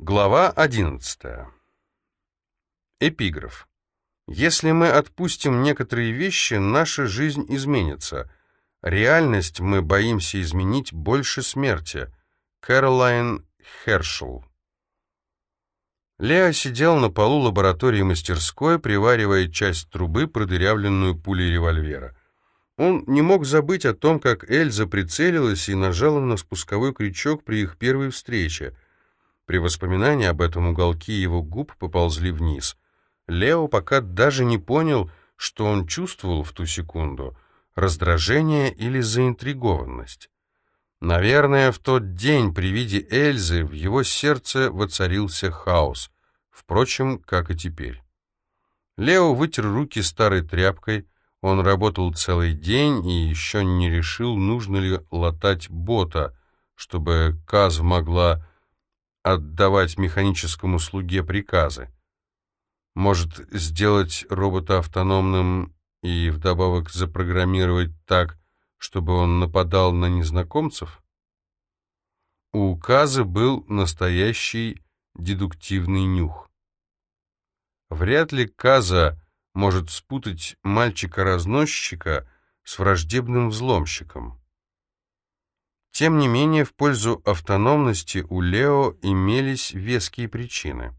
Глава 11. Эпиграф. Если мы отпустим некоторые вещи, наша жизнь изменится. Реальность мы боимся изменить больше смерти. Кэролайн Хершел. Лео сидел на полу лаборатории мастерской, приваривая часть трубы, продырявленную пулей револьвера. Он не мог забыть о том, как Эльза прицелилась и нажала на спусковой крючок при их первой встрече. При воспоминании об этом уголки его губ поползли вниз. Лео пока даже не понял, что он чувствовал в ту секунду — раздражение или заинтригованность. Наверное, в тот день при виде Эльзы в его сердце воцарился хаос, впрочем, как и теперь. Лео вытер руки старой тряпкой, он работал целый день и еще не решил, нужно ли латать бота, чтобы Каз могла отдавать механическому слуге приказы. Может, сделать робота автономным и вдобавок запрограммировать так, чтобы он нападал на незнакомцев? У Казы был настоящий дедуктивный нюх. Вряд ли Каза может спутать мальчика-разносчика с враждебным взломщиком. Тем не менее, в пользу автономности у Лео имелись веские причины.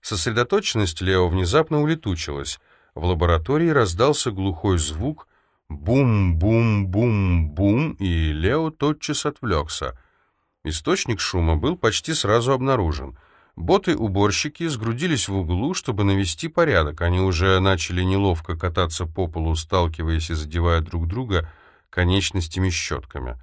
Сосредоточенность Лео внезапно улетучилась. В лаборатории раздался глухой звук «бум-бум-бум-бум», и Лео тотчас отвлекся. Источник шума был почти сразу обнаружен. Боты-уборщики сгрудились в углу, чтобы навести порядок. Они уже начали неловко кататься по полу, сталкиваясь и задевая друг друга конечностями-щетками.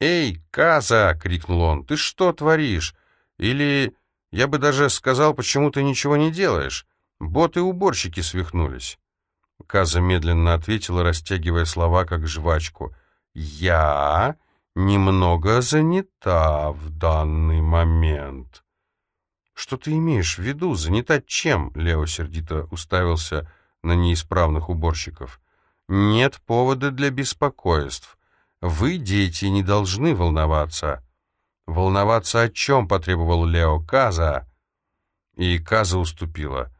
«Эй, Каза!» — крикнул он. «Ты что творишь? Или, я бы даже сказал, почему ты ничего не делаешь? Боты-уборщики свихнулись». Каза медленно ответила, растягивая слова, как жвачку. «Я немного занята в данный момент». «Что ты имеешь в виду? Занята чем?» Лео сердито уставился на неисправных уборщиков. «Нет повода для беспокойств. Вы, дети, не должны волноваться». «Волноваться о чем?» — потребовал Лео Каза. И Каза уступила.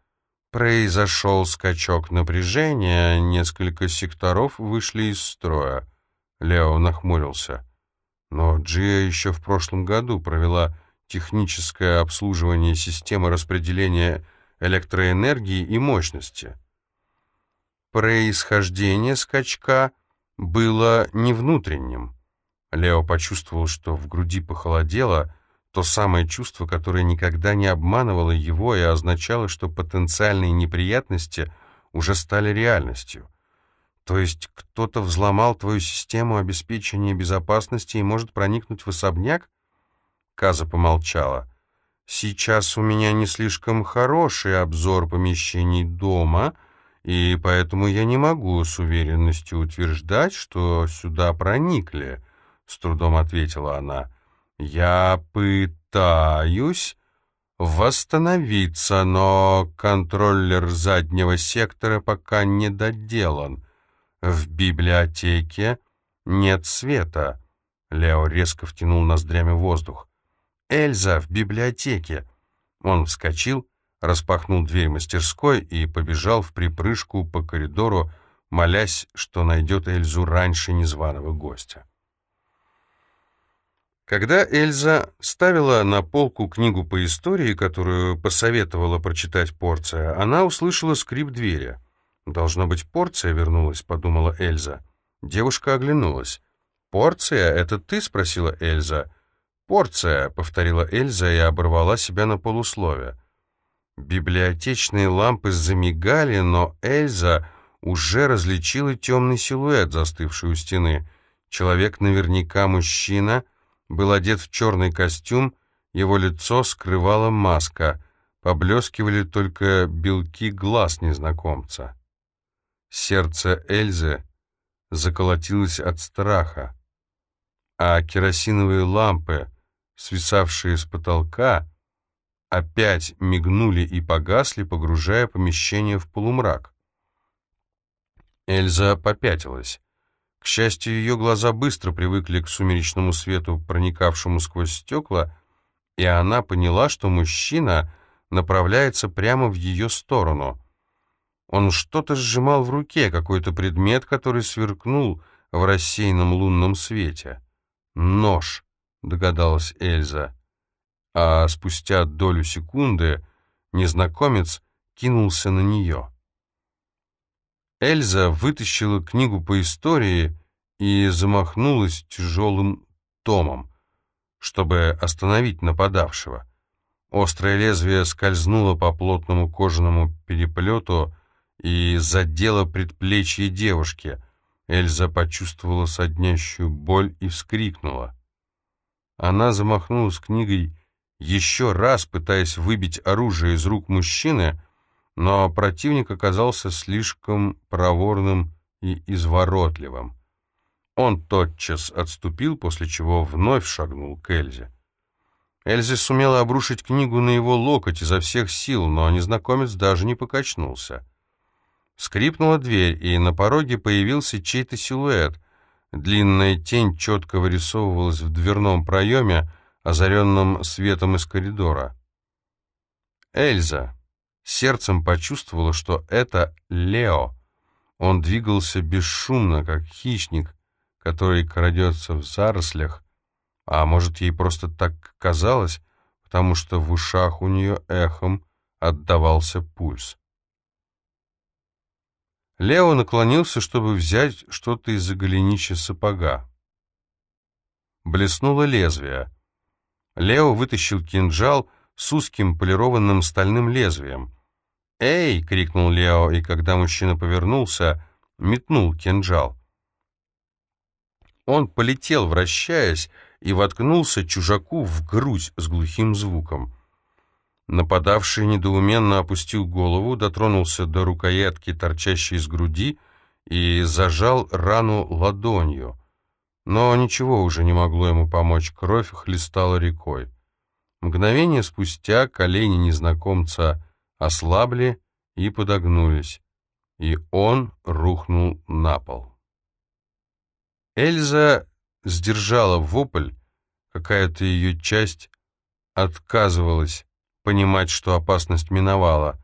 Произошел скачок напряжения, несколько секторов вышли из строя. Лео нахмурился. Но Джия еще в прошлом году провела техническое обслуживание системы распределения электроэнергии и мощности. Происхождение скачка было не внутренним. Лео почувствовал, что в груди похолодело, то самое чувство, которое никогда не обманывало его и означало, что потенциальные неприятности уже стали реальностью. То есть кто-то взломал твою систему обеспечения безопасности и может проникнуть в особняк? Каза помолчала. «Сейчас у меня не слишком хороший обзор помещений дома, и поэтому я не могу с уверенностью утверждать, что сюда проникли», — с трудом ответила она. «Я пытаюсь восстановиться, но контроллер заднего сектора пока не доделан. В библиотеке нет света». Лео резко втянул ноздрями воздух. Эльза в библиотеке!» Он вскочил, распахнул дверь мастерской и побежал в припрыжку по коридору, молясь, что найдет Эльзу раньше незваного гостя. Когда Эльза ставила на полку книгу по истории, которую посоветовала прочитать Порция, она услышала скрип двери. «Должно быть, Порция вернулась», — подумала Эльза. Девушка оглянулась. «Порция? Это ты?» — спросила Эльза. «Порция», — повторила Эльза и оборвала себя на полуслове. Библиотечные лампы замигали, но Эльза уже различила темный силуэт, застывший у стены. Человек, наверняка мужчина, был одет в черный костюм, его лицо скрывала маска, поблескивали только белки глаз незнакомца. Сердце Эльзы заколотилось от страха, а керосиновые лампы — свисавшие с потолка, опять мигнули и погасли, погружая помещение в полумрак. Эльза попятилась. К счастью, ее глаза быстро привыкли к сумеречному свету, проникавшему сквозь стекла, и она поняла, что мужчина направляется прямо в ее сторону. Он что-то сжимал в руке, какой-то предмет, который сверкнул в рассеянном лунном свете. «Нож», — догадалась Эльза. А спустя долю секунды незнакомец кинулся на нее. Эльза вытащила книгу по истории и замахнулась тяжелым томом, чтобы остановить нападавшего. Острое лезвие скользнуло по плотному кожаному переплету и задело предплечье девушки. Эльза почувствовала соднящую боль и вскрикнула. Она замахнулась книгой еще раз, пытаясь выбить оружие из рук мужчины, но противник оказался слишком проворным и изворотливым. Он тотчас отступил, после чего вновь шагнул к Эльзе. Эльза сумела обрушить книгу на его локоть изо всех сил, но незнакомец даже не покачнулся. Скрипнула дверь, и на пороге появился чей-то силуэт. Длинная тень четко вырисовывалась в дверном проеме, озаренном светом из коридора. Эльза сердцем почувствовала, что это Лео. Он двигался бесшумно, как хищник, который крадется в зарослях, а может, ей просто так казалось, потому что в ушах у нее эхом отдавался пульс. Лео наклонился, чтобы взять что-то из-за голенища сапога. Блеснуло лезвие. Лео вытащил кинжал с узким полированным стальным лезвием. «Эй!» — крикнул Лео, и когда мужчина повернулся, метнул кинжал. Он полетел, вращаясь, и воткнулся чужаку в грудь с глухим звуком. Нападавший недоуменно опустил голову, дотронулся до рукоятки, торчащей из груди, и зажал рану ладонью. Но ничего уже не могло ему помочь, кровь хлестала рекой. Мгновение спустя колени незнакомца ослабли и подогнулись, и он рухнул на пол. Эльза сдержала вопль, какая-то ее часть отказывалась понимать, что опасность миновала.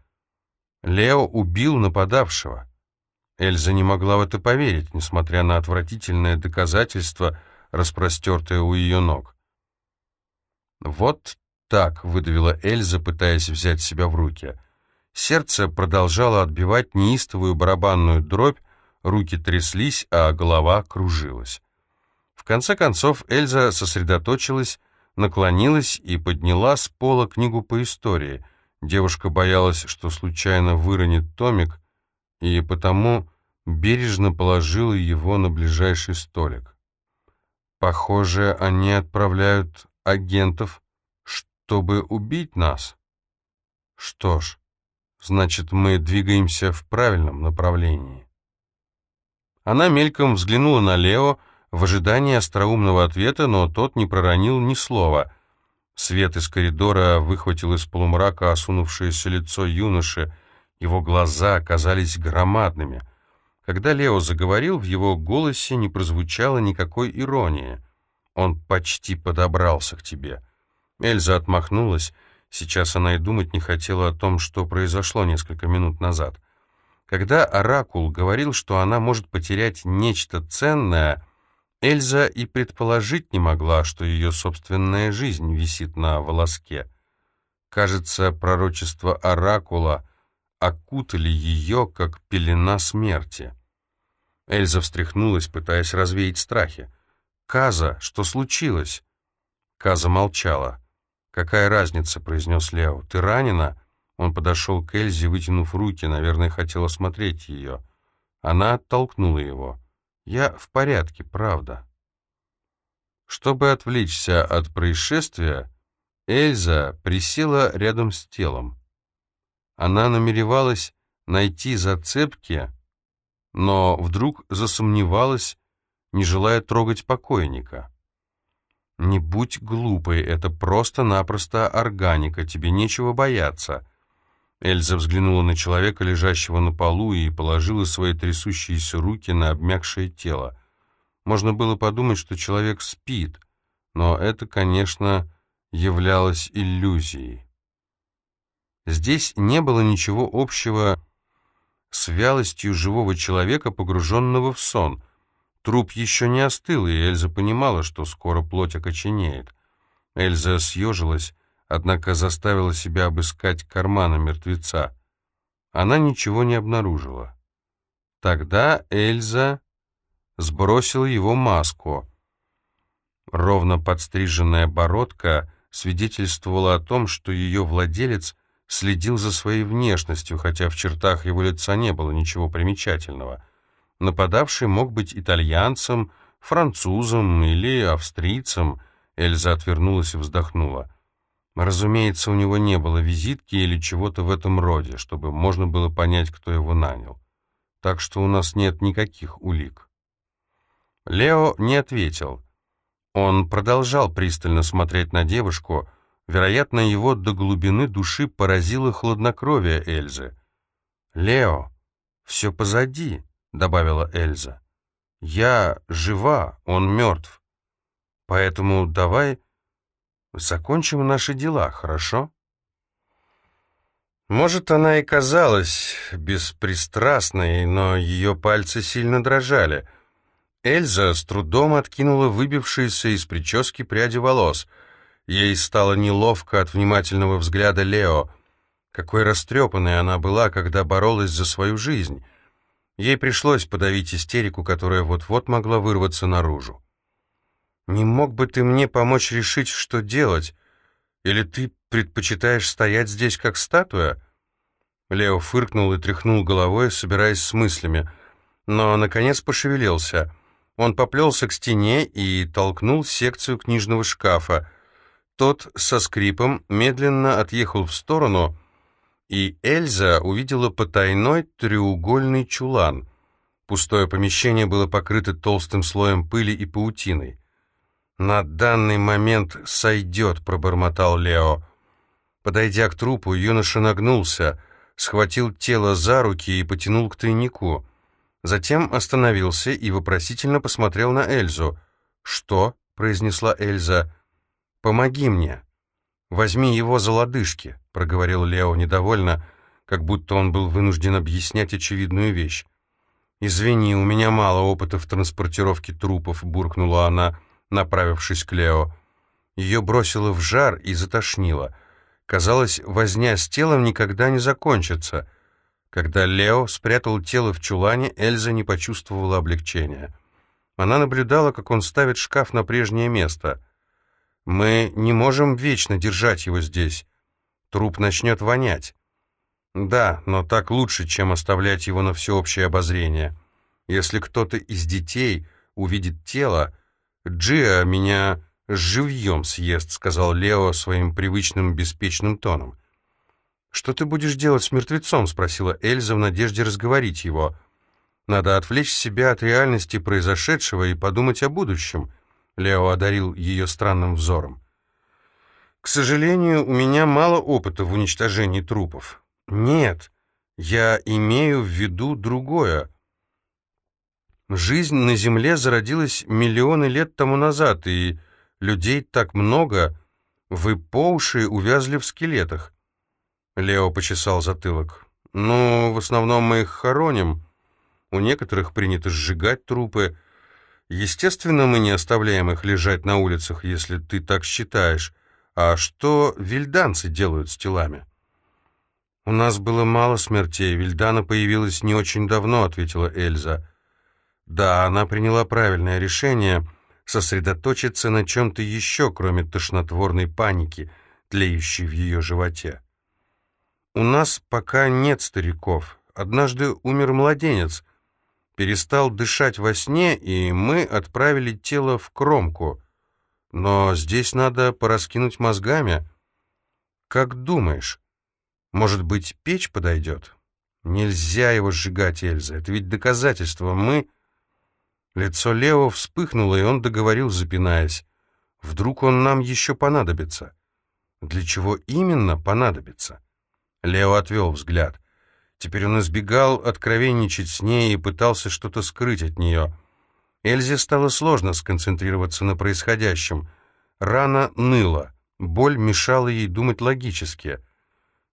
Лео убил нападавшего. Эльза не могла в это поверить, несмотря на отвратительное доказательство, распростертое у ее ног. «Вот так», — выдавила Эльза, пытаясь взять себя в руки. Сердце продолжало отбивать неистовую барабанную дробь, руки тряслись, а голова кружилась. В конце концов Эльза сосредоточилась, наклонилась и подняла с пола книгу по истории. Девушка боялась, что случайно выронит томик, и потому бережно положила его на ближайший столик. «Похоже, они отправляют агентов, чтобы убить нас. Что ж, значит, мы двигаемся в правильном направлении». Она мельком взглянула на Лео в ожидании остроумного ответа, но тот не проронил ни слова. Свет из коридора выхватил из полумрака осунувшееся лицо юноши, его глаза оказались громадными. Когда Лео заговорил, в его голосе не прозвучало никакой иронии. «Он почти подобрался к тебе». Эльза отмахнулась. Сейчас она и думать не хотела о том, что произошло несколько минут назад. Когда Оракул говорил, что она может потерять нечто ценное, Эльза и предположить не могла, что ее собственная жизнь висит на волоске. Кажется, пророчество Оракула окутали ее, как пелена смерти. Эльза встряхнулась, пытаясь развеять страхи. «Каза, что случилось?» Каза молчала. «Какая разница?» — произнес Лео. «Ты ранена?» Он подошел к Эльзе, вытянув руки, наверное, хотел осмотреть ее. Она оттолкнула его. «Я в порядке, правда». Чтобы отвлечься от происшествия, Эльза присела рядом с телом. Она намеревалась найти зацепки, но вдруг засомневалась, не желая трогать покойника. «Не будь глупой, это просто-напросто органика, тебе нечего бояться», Эльза взглянула на человека, лежащего на полу, и положила свои трясущиеся руки на обмякшее тело. Можно было подумать, что человек спит, но это, конечно, являлось иллюзией. Здесь не было ничего общего с вялостью живого человека, погруженного в сон. Труп еще не остыл, и Эльза понимала, что скоро плоть окоченеет. Эльза съежилась, однако заставила себя обыскать карманы мертвеца. Она ничего не обнаружила. Тогда Эльза сбросила его маску. Ровно подстриженная бородка свидетельствовала о том, что ее владелец следил за своей внешностью, хотя в чертах его лица не было ничего примечательного. Нападавший мог быть итальянцем, французом или австрийцем. Эльза отвернулась и вздохнула. Разумеется, у него не было визитки или чего-то в этом роде, чтобы можно было понять, кто его нанял. Так что у нас нет никаких улик. Лео не ответил. Он продолжал пристально смотреть на девушку, Вероятно, его до глубины души поразило хладнокровие Эльзы. «Лео, все позади», — добавила Эльза. «Я жива, он мертв. Поэтому давай закончим наши дела, хорошо?» Может, она и казалась беспристрастной, но ее пальцы сильно дрожали. Эльза с трудом откинула выбившиеся из прически пряди волос — Ей стало неловко от внимательного взгляда Лео. Какой растрепанной она была, когда боролась за свою жизнь. Ей пришлось подавить истерику, которая вот-вот могла вырваться наружу. «Не мог бы ты мне помочь решить, что делать? Или ты предпочитаешь стоять здесь, как статуя?» Лео фыркнул и тряхнул головой, собираясь с мыслями, но, наконец, пошевелился. Он поплелся к стене и толкнул секцию книжного шкафа — тот со скрипом медленно отъехал в сторону, и Эльза увидела потайной треугольный чулан. Пустое помещение было покрыто толстым слоем пыли и паутиной. «На данный момент сойдет», — пробормотал Лео. Подойдя к трупу, юноша нагнулся, схватил тело за руки и потянул к тайнику. Затем остановился и вопросительно посмотрел на Эльзу. «Что?» — произнесла Эльза. «Помоги мне. Возьми его за лодыжки», — проговорил Лео недовольно, как будто он был вынужден объяснять очевидную вещь. «Извини, у меня мало опыта в транспортировке трупов», — буркнула она, направившись к Лео. Ее бросило в жар и затошнило. Казалось, возня с телом никогда не закончится. Когда Лео спрятал тело в чулане, Эльза не почувствовала облегчения. Она наблюдала, как он ставит шкаф на прежнее место — мы не можем вечно держать его здесь. Труп начнет вонять. Да, но так лучше, чем оставлять его на всеобщее обозрение. Если кто-то из детей увидит тело, Джиа меня живьем съест, сказал Лео своим привычным беспечным тоном. «Что ты будешь делать с мертвецом?» — спросила Эльза в надежде разговорить его. «Надо отвлечь себя от реальности произошедшего и подумать о будущем». Лео одарил ее странным взором. «К сожалению, у меня мало опыта в уничтожении трупов. Нет, я имею в виду другое. Жизнь на Земле зародилась миллионы лет тому назад, и людей так много, вы по уши увязли в скелетах». Лео почесал затылок. «Ну, в основном мы их хороним. У некоторых принято сжигать трупы, — Естественно, мы не оставляем их лежать на улицах, если ты так считаешь. А что вильданцы делают с телами? У нас было мало смертей. Вильдана появилась не очень давно, ответила Эльза. Да, она приняла правильное решение сосредоточиться на чем-то еще, кроме тошнотворной паники, тлеющей в ее животе. У нас пока нет стариков. Однажды умер младенец — перестал дышать во сне, и мы отправили тело в кромку. Но здесь надо пораскинуть мозгами. Как думаешь, может быть, печь подойдет? Нельзя его сжигать, Эльза, это ведь доказательство. Мы... Лицо Лео вспыхнуло, и он договорил, запинаясь. Вдруг он нам еще понадобится? Для чего именно понадобится? Лео отвел взгляд. Теперь он избегал откровенничать с ней и пытался что-то скрыть от нее. Эльзе стало сложно сконцентрироваться на происходящем. Рана ныла, Боль мешала ей думать логически.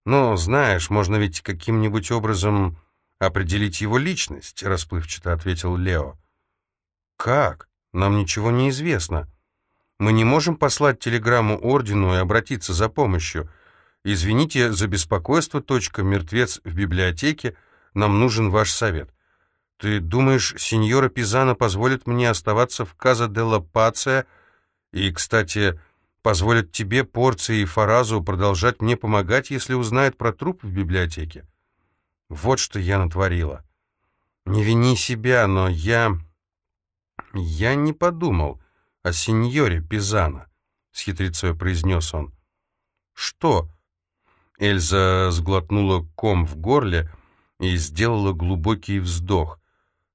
Но, знаешь, можно ведь каким-нибудь образом определить его личность, расплывчато ответил Лео. Как? Нам ничего не известно. Мы не можем послать телеграмму ордену и обратиться за помощью. Извините за беспокойство, точка, мертвец в библиотеке, нам нужен ваш совет. Ты думаешь, сеньора Пизана позволит мне оставаться в Каза де ла Пация и, кстати, позволит тебе, порции и Фаразу, продолжать мне помогать, если узнает про труп в библиотеке? Вот что я натворила. Не вини себя, но я... Я не подумал о сеньоре Пизана, — с хитрецой произнес он. Что? Эльза сглотнула ком в горле и сделала глубокий вздох.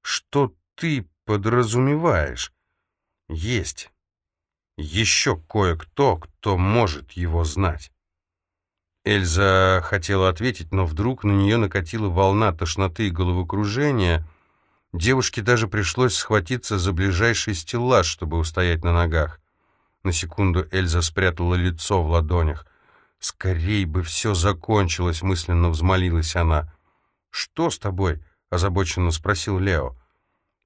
Что ты подразумеваешь? Есть еще кое-кто, кто может его знать. Эльза хотела ответить, но вдруг на нее накатила волна тошноты и головокружения. Девушке даже пришлось схватиться за ближайший стеллаж, чтобы устоять на ногах. На секунду Эльза спрятала лицо в ладонях. «Скорей бы все закончилось», — мысленно взмолилась она. «Что с тобой?» — озабоченно спросил Лео.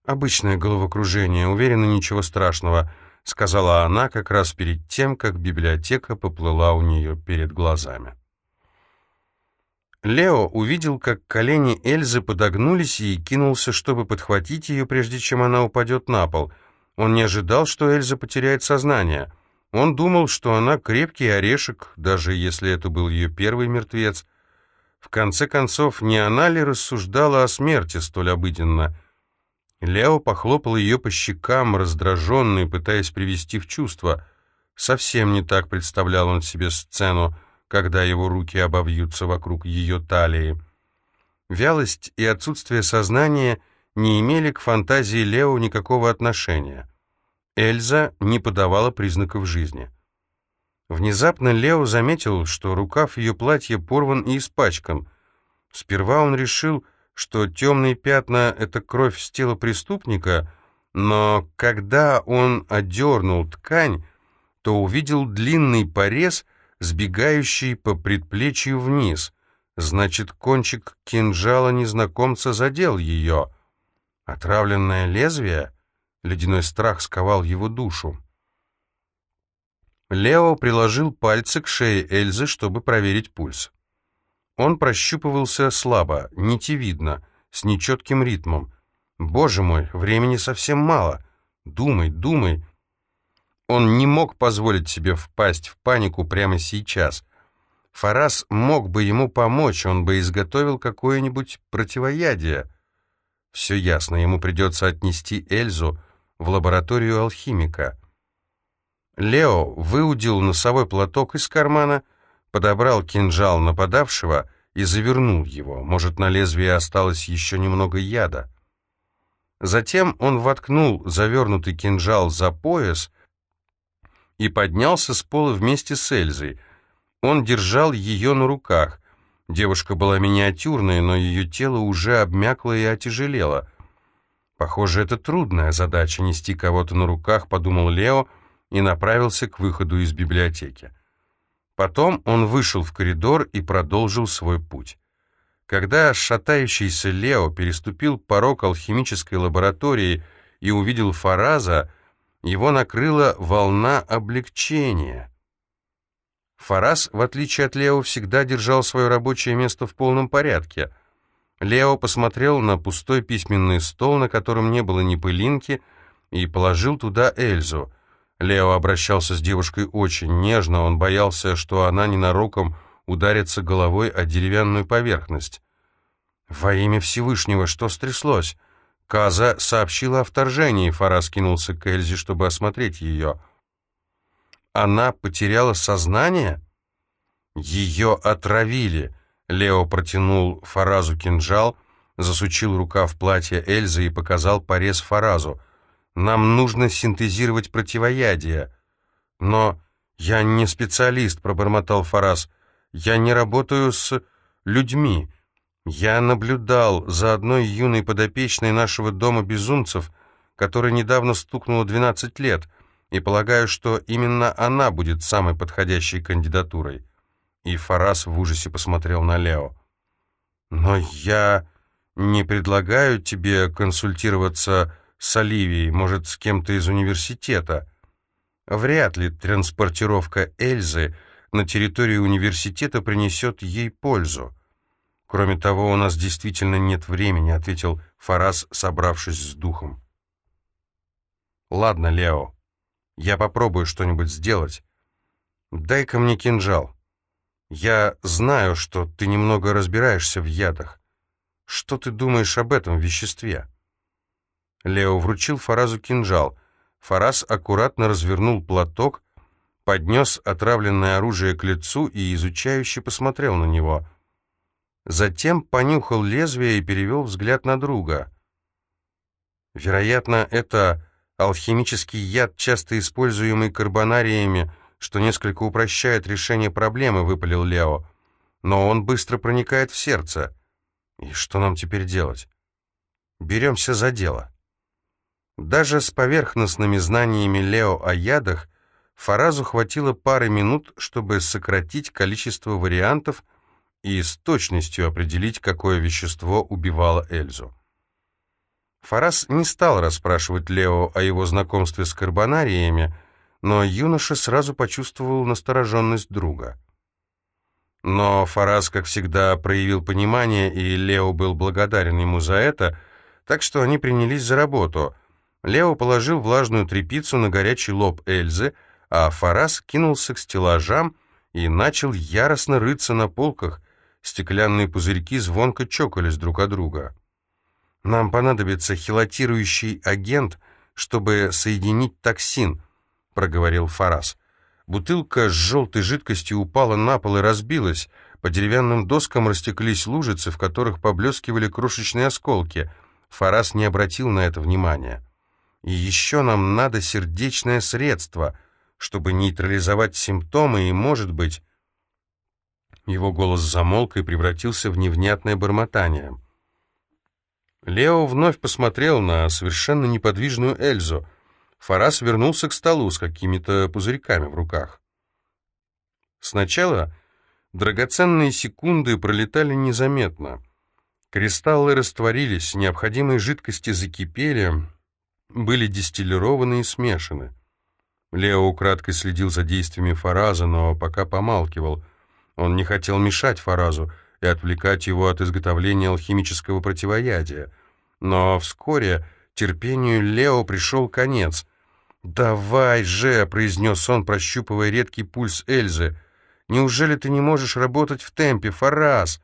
«Обычное головокружение. Уверена, ничего страшного» сказала она как раз перед тем, как библиотека поплыла у нее перед глазами. Лео увидел, как колени Эльзы подогнулись и кинулся, чтобы подхватить ее, прежде чем она упадет на пол. Он не ожидал, что Эльза потеряет сознание. Он думал, что она крепкий орешек, даже если это был ее первый мертвец. В конце концов, не она ли рассуждала о смерти столь обыденно — Лео похлопал ее по щекам, раздраженный, пытаясь привести в чувство. Совсем не так представлял он себе сцену, когда его руки обовьются вокруг ее талии. Вялость и отсутствие сознания не имели к фантазии Лео никакого отношения. Эльза не подавала признаков жизни. Внезапно Лео заметил, что рукав ее платья порван и испачкан. Сперва он решил, что темные пятна — это кровь с тела преступника, но когда он одернул ткань, то увидел длинный порез, сбегающий по предплечью вниз. Значит, кончик кинжала незнакомца задел ее. Отравленное лезвие? Ледяной страх сковал его душу. Лео приложил пальцы к шее Эльзы, чтобы проверить пульс. Он прощупывался слабо, нитевидно, с нечетким ритмом. «Боже мой, времени совсем мало. Думай, думай». Он не мог позволить себе впасть в панику прямо сейчас. Фарас мог бы ему помочь, он бы изготовил какое-нибудь противоядие. Все ясно, ему придется отнести Эльзу в лабораторию алхимика. Лео выудил носовой платок из кармана — подобрал кинжал нападавшего и завернул его. Может, на лезвии осталось еще немного яда. Затем он воткнул завернутый кинжал за пояс и поднялся с пола вместе с Эльзой. Он держал ее на руках. Девушка была миниатюрная, но ее тело уже обмякло и отяжелело. «Похоже, это трудная задача — нести кого-то на руках», — подумал Лео и направился к выходу из библиотеки. Потом он вышел в коридор и продолжил свой путь. Когда шатающийся Лео переступил порог алхимической лаборатории и увидел Фараза, его накрыла волна облегчения. Фараз, в отличие от Лео, всегда держал свое рабочее место в полном порядке. Лео посмотрел на пустой письменный стол, на котором не было ни пылинки, и положил туда Эльзу. Лео обращался с девушкой очень нежно, он боялся, что она ненароком ударится головой о деревянную поверхность. «Во имя Всевышнего, что стряслось?» Каза сообщила о вторжении, Фарас кинулся к Эльзе, чтобы осмотреть ее. «Она потеряла сознание?» «Ее отравили!» Лео протянул Фаразу кинжал, засучил рука в платье Эльзы и показал порез Фаразу. Нам нужно синтезировать противоядие. Но я не специалист, пробормотал Фарас. Я не работаю с людьми. Я наблюдал за одной юной подопечной нашего дома безумцев, которой недавно стукнуло 12 лет. и полагаю, что именно она будет самой подходящей кандидатурой». И Фарас в ужасе посмотрел на Лео. «Но я не предлагаю тебе консультироваться с Оливией, может, с кем-то из университета. Вряд ли транспортировка Эльзы на территорию университета принесет ей пользу. Кроме того, у нас действительно нет времени, ответил Фарас, собравшись с духом. Ладно, Лео, я попробую что-нибудь сделать. Дай-ка мне кинжал. Я знаю, что ты немного разбираешься в ядах. Что ты думаешь об этом веществе? Лео вручил Фаразу кинжал. Фараз аккуратно развернул платок, поднес отравленное оружие к лицу и изучающе посмотрел на него. Затем понюхал лезвие и перевел взгляд на друга. Вероятно, это алхимический яд, часто используемый карбонариями, что несколько упрощает решение проблемы, выпалил Лео. Но он быстро проникает в сердце. И что нам теперь делать? Беремся за дело. Даже с поверхностными знаниями Лео о ядах Фаразу хватило пары минут, чтобы сократить количество вариантов и с точностью определить, какое вещество убивало Эльзу. Фараз не стал расспрашивать Лео о его знакомстве с карбонариями, но юноша сразу почувствовал настороженность друга. Но Фараз, как всегда, проявил понимание, и Лео был благодарен ему за это, так что они принялись за работу — Лео положил влажную тряпицу на горячий лоб Эльзы, а Фарас кинулся к стеллажам и начал яростно рыться на полках. Стеклянные пузырьки звонко чокались друг от друга. «Нам понадобится хилотирующий агент, чтобы соединить токсин», — проговорил Фарас. Бутылка с желтой жидкостью упала на пол и разбилась. По деревянным доскам растеклись лужицы, в которых поблескивали крошечные осколки. Фарас не обратил на это внимания. И еще нам надо сердечное средство, чтобы нейтрализовать симптомы и, может быть...» Его голос замолк и превратился в невнятное бормотание. Лео вновь посмотрел на совершенно неподвижную Эльзу. Фарас вернулся к столу с какими-то пузырьками в руках. Сначала драгоценные секунды пролетали незаметно. Кристаллы растворились, необходимые жидкости закипели, были дистиллированы и смешаны. Лео украдкой следил за действиями Фараза, но пока помалкивал. Он не хотел мешать Фаразу и отвлекать его от изготовления алхимического противоядия. Но вскоре терпению Лео пришел конец. «Давай же!» — произнес он, прощупывая редкий пульс Эльзы. «Неужели ты не можешь работать в темпе, Фараз?»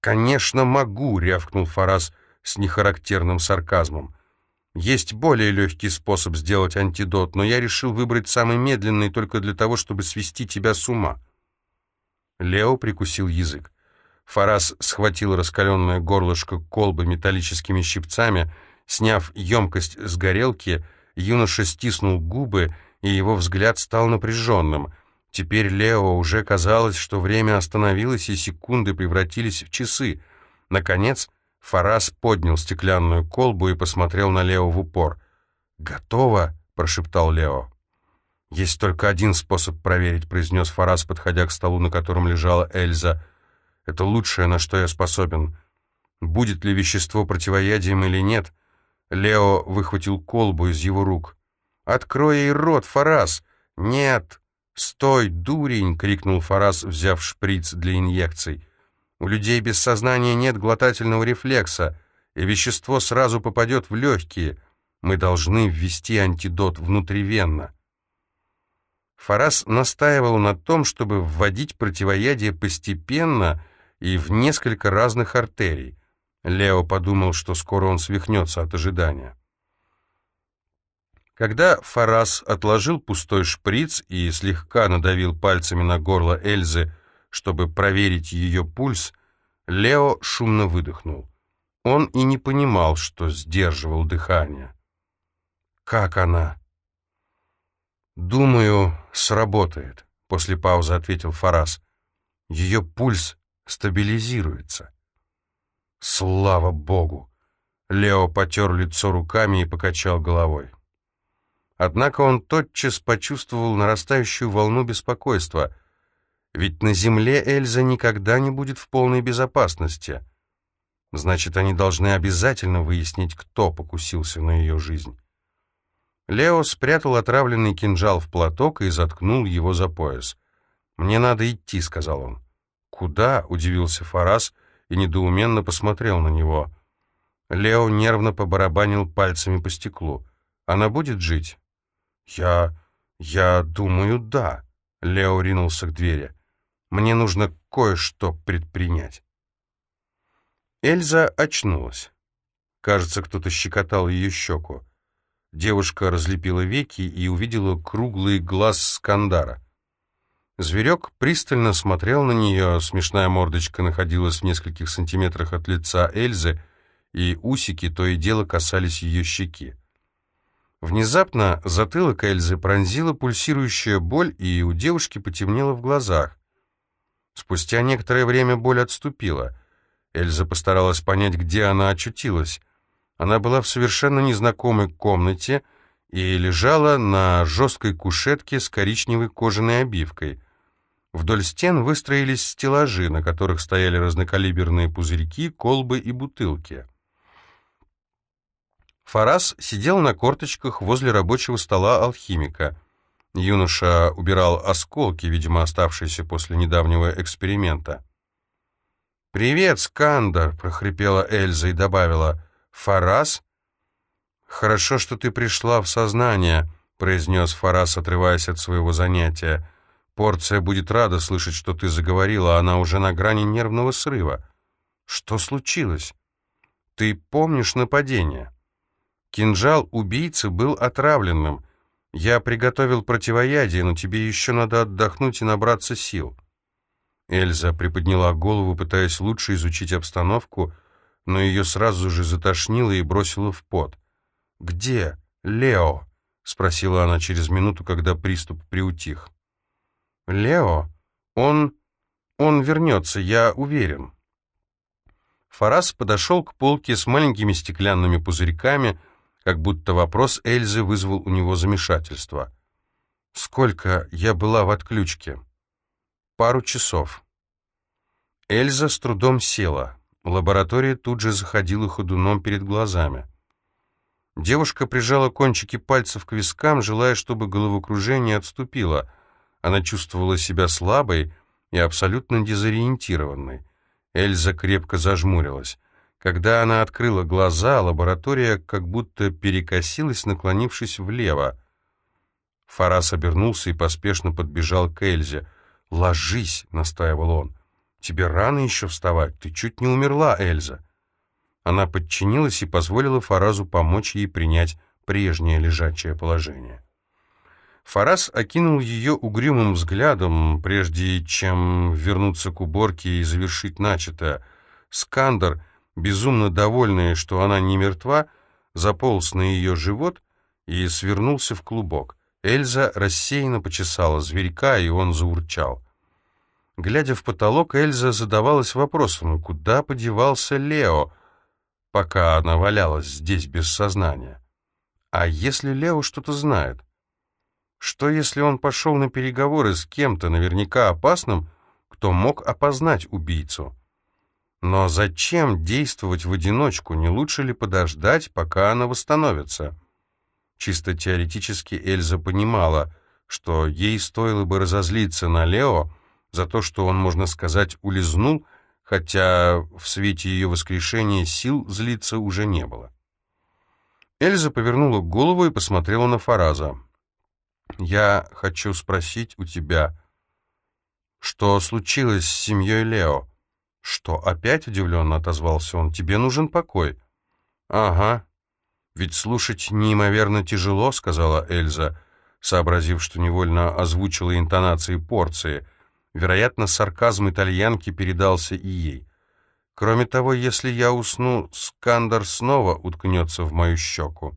«Конечно могу!» — рявкнул Фараз с нехарактерным сарказмом. Есть более легкий способ сделать антидот, но я решил выбрать самый медленный только для того, чтобы свести тебя с ума». Лео прикусил язык. Фарас схватил раскаленное горлышко колбы металлическими щипцами, сняв емкость с горелки, юноша стиснул губы, и его взгляд стал напряженным. Теперь Лео уже казалось, что время остановилось, и секунды превратились в часы. Наконец, Фарас поднял стеклянную колбу и посмотрел на Лео в упор. «Готово?» — прошептал Лео. «Есть только один способ проверить», — произнес Фарас, подходя к столу, на котором лежала Эльза. «Это лучшее, на что я способен. Будет ли вещество противоядием или нет?» Лео выхватил колбу из его рук. «Открой ей рот, Фарас!» «Нет!» «Стой, дурень!» — крикнул Фарас, взяв шприц для инъекций. У людей без сознания нет глотательного рефлекса, и вещество сразу попадет в легкие. Мы должны ввести антидот внутривенно. Фарас настаивал на том, чтобы вводить противоядие постепенно и в несколько разных артерий. Лео подумал, что скоро он свихнется от ожидания. Когда Фарас отложил пустой шприц и слегка надавил пальцами на горло Эльзы, чтобы проверить ее пульс, Лео шумно выдохнул. Он и не понимал, что сдерживал дыхание. «Как она?» «Думаю, сработает», — после паузы ответил Фарас. «Ее пульс стабилизируется». «Слава Богу!» Лео потер лицо руками и покачал головой. Однако он тотчас почувствовал нарастающую волну беспокойства. Ведь на земле Эльза никогда не будет в полной безопасности. Значит, они должны обязательно выяснить, кто покусился на ее жизнь. Лео спрятал отравленный кинжал в платок и заткнул его за пояс. «Мне надо идти», — сказал он. «Куда?» — удивился Фарас и недоуменно посмотрел на него. Лео нервно побарабанил пальцами по стеклу. «Она будет жить?» «Я... я думаю, да». Лео ринулся к двери. «Мне нужно кое-что предпринять». Эльза очнулась. Кажется, кто-то щекотал ее щеку. Девушка разлепила веки и увидела круглый глаз Скандара. Зверек пристально смотрел на нее, смешная мордочка находилась в нескольких сантиметрах от лица Эльзы, и усики то и дело касались ее щеки. Внезапно затылок Эльзы пронзила пульсирующая боль, и у девушки потемнело в глазах. Спустя некоторое время боль отступила — Эльза постаралась понять, где она очутилась. Она была в совершенно незнакомой комнате и лежала на жесткой кушетке с коричневой кожаной обивкой. Вдоль стен выстроились стеллажи, на которых стояли разнокалиберные пузырьки, колбы и бутылки. Фарас сидел на корточках возле рабочего стола алхимика. Юноша убирал осколки, видимо, оставшиеся после недавнего эксперимента. «Привет, Скандер!» — прохрипела Эльза и добавила. «Фарас?» «Хорошо, что ты пришла в сознание», — произнес Фарас, отрываясь от своего занятия. «Порция будет рада слышать, что ты заговорила, она уже на грани нервного срыва». «Что случилось?» «Ты помнишь нападение?» «Кинжал убийцы был отравленным. Я приготовил противоядие, но тебе еще надо отдохнуть и набраться сил». Эльза приподняла голову, пытаясь лучше изучить обстановку, но ее сразу же затошнило и бросило в пот. «Где Лео?» — спросила она через минуту, когда приступ приутих. «Лео? Он... он вернется, я уверен». Фарас подошел к полке с маленькими стеклянными пузырьками, как будто вопрос Эльзы вызвал у него замешательство. «Сколько я была в отключке?» пару часов. Эльза с трудом села. Лаборатория тут же заходила ходуном перед глазами. Девушка прижала кончики пальцев к вискам, желая, чтобы головокружение отступило. Она чувствовала себя слабой и абсолютно дезориентированной. Эльза крепко зажмурилась. Когда она открыла глаза, лаборатория как будто перекосилась, наклонившись влево. Фарас обернулся и поспешно подбежал к Эльзе — «Ложись», — настаивал он. «Тебе рано еще вставать, ты чуть не умерла, Эльза». Она подчинилась и позволила Фаразу помочь ей принять прежнее лежачее положение. Фараз окинул ее угрюмым взглядом, прежде чем вернуться к уборке и завершить начатое. Скандер, безумно довольный, что она не мертва, заполз на ее живот и свернулся в клубок. Эльза рассеянно почесала зверька, и он заурчал. Глядя в потолок, Эльза задавалась вопросом, куда подевался Лео, пока она валялась здесь без сознания. А если Лео что-то знает? Что если он пошел на переговоры с кем-то, наверняка опасным, кто мог опознать убийцу? Но зачем действовать в одиночку? Не лучше ли подождать, пока она восстановится? Чисто теоретически Эльза понимала, что ей стоило бы разозлиться на Лео за то, что он, можно сказать, улизнул, хотя в свете ее воскрешения сил злиться уже не было. Эльза повернула голову и посмотрела на Фараза. «Я хочу спросить у тебя, что случилось с семьей Лео?» «Что, опять?» — удивленно отозвался он. «Тебе нужен покой». «Ага, «Ведь слушать неимоверно тяжело», — сказала Эльза, сообразив, что невольно озвучила интонации порции. Вероятно, сарказм итальянки передался и ей. «Кроме того, если я усну, Скандер снова уткнется в мою щеку».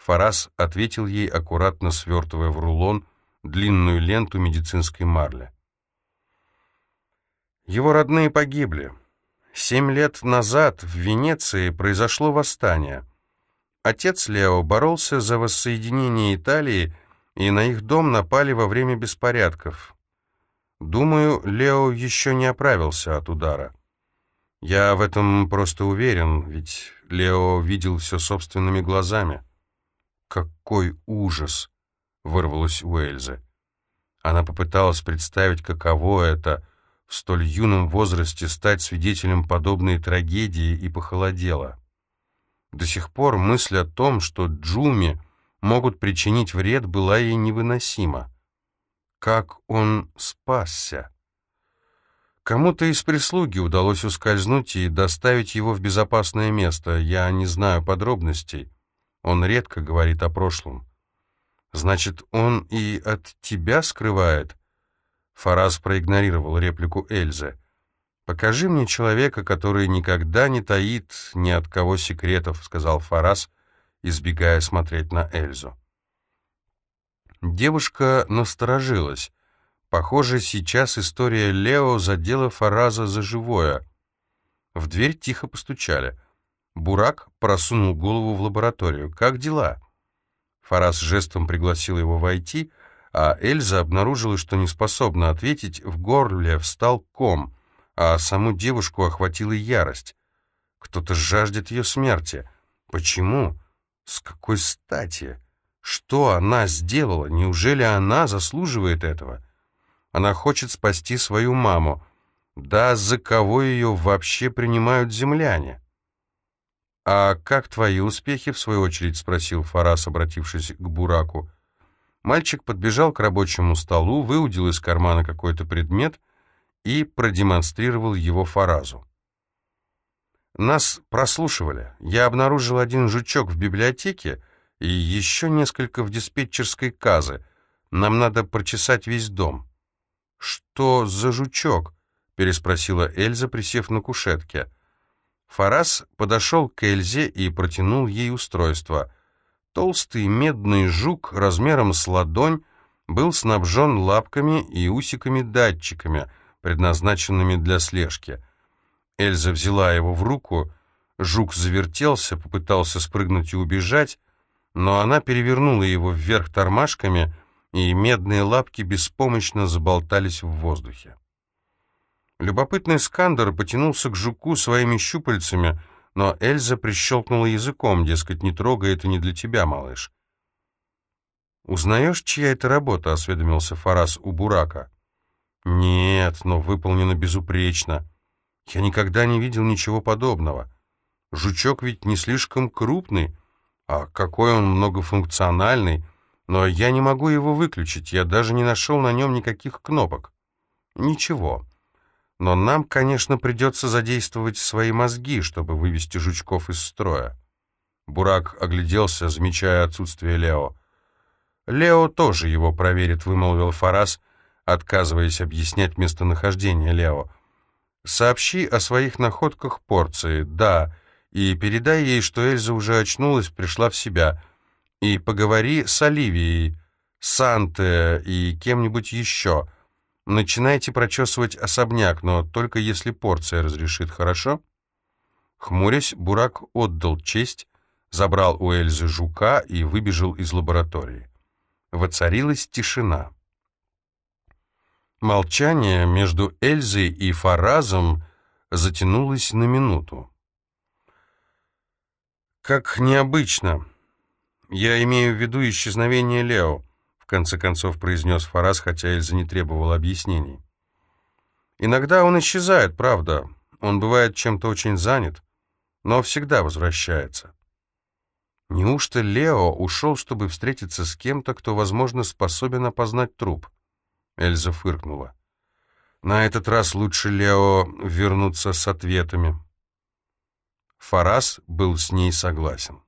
Фарас ответил ей, аккуратно свертывая в рулон длинную ленту медицинской марли. Его родные погибли. Семь лет назад в Венеции произошло восстание — Отец Лео боролся за воссоединение Италии, и на их дом напали во время беспорядков. Думаю, Лео еще не оправился от удара. Я в этом просто уверен, ведь Лео видел все собственными глазами. «Какой ужас!» — вырвалось у Эльзы. Она попыталась представить, каково это в столь юном возрасте стать свидетелем подобной трагедии и похолодела. До сих пор мысль о том, что Джуми могут причинить вред, была ей невыносима. Как он спасся? Кому-то из прислуги удалось ускользнуть и доставить его в безопасное место. Я не знаю подробностей. Он редко говорит о прошлом. Значит, он и от тебя скрывает? Фараз проигнорировал реплику Эльзы. «Покажи мне человека, который никогда не таит ни от кого секретов», — сказал Фараз, избегая смотреть на Эльзу. Девушка насторожилась. Похоже, сейчас история Лео задела Фараза за живое. В дверь тихо постучали. Бурак просунул голову в лабораторию. «Как дела?» Фараз жестом пригласил его войти, а Эльза обнаружила, что не способна ответить, в горле встал ком, а саму девушку охватила ярость. Кто-то жаждет ее смерти. Почему? С какой стати? Что она сделала? Неужели она заслуживает этого? Она хочет спасти свою маму. Да за кого ее вообще принимают земляне? «А как твои успехи?» — в свою очередь спросил Фарас, обратившись к Бураку. Мальчик подбежал к рабочему столу, выудил из кармана какой-то предмет и продемонстрировал его Фаразу. «Нас прослушивали. Я обнаружил один жучок в библиотеке и еще несколько в диспетчерской казы. Нам надо прочесать весь дом». «Что за жучок?» — переспросила Эльза, присев на кушетке. Фарас подошел к Эльзе и протянул ей устройство — Толстый медный жук размером с ладонь был снабжен лапками и усиками-датчиками, предназначенными для слежки. Эльза взяла его в руку, жук завертелся, попытался спрыгнуть и убежать, но она перевернула его вверх тормашками, и медные лапки беспомощно заболтались в воздухе. Любопытный Скандер потянулся к жуку своими щупальцами, но Эльза прищелкнула языком, дескать, не трогай, это не для тебя, малыш. «Узнаешь, чья это работа?» — осведомился Фарас у Бурака. «Нет, но выполнено безупречно. Я никогда не видел ничего подобного. Жучок ведь не слишком крупный, а какой он многофункциональный, но я не могу его выключить, я даже не нашел на нем никаких кнопок. Ничего. Но нам, конечно, придется задействовать свои мозги, чтобы вывести жучков из строя. Бурак огляделся, замечая отсутствие Лео. «Лео тоже его проверит», — вымолвил Фарас, отказываясь объяснять местонахождение Лео. «Сообщи о своих находках порции, да, и передай ей, что Эльза уже очнулась, пришла в себя. И поговори с Оливией, Санте и кем-нибудь еще». Начинайте прочесывать особняк, но только если порция разрешит, хорошо?» Хмурясь, Бурак отдал честь, забрал у Эльзы жука и выбежал из лаборатории. Воцарилась тишина. Молчание между Эльзой и Фаразом затянулось на минуту. «Как необычно. Я имею в виду исчезновение Лео конце концов произнес Фарас, хотя Эльза не требовала объяснений. «Иногда он исчезает, правда. Он бывает чем-то очень занят, но всегда возвращается». Неужто Лео ушел, чтобы встретиться с кем-то, кто, возможно, способен опознать труп? Эльза фыркнула. На этот раз лучше Лео вернуться с ответами. Фарас был с ней согласен.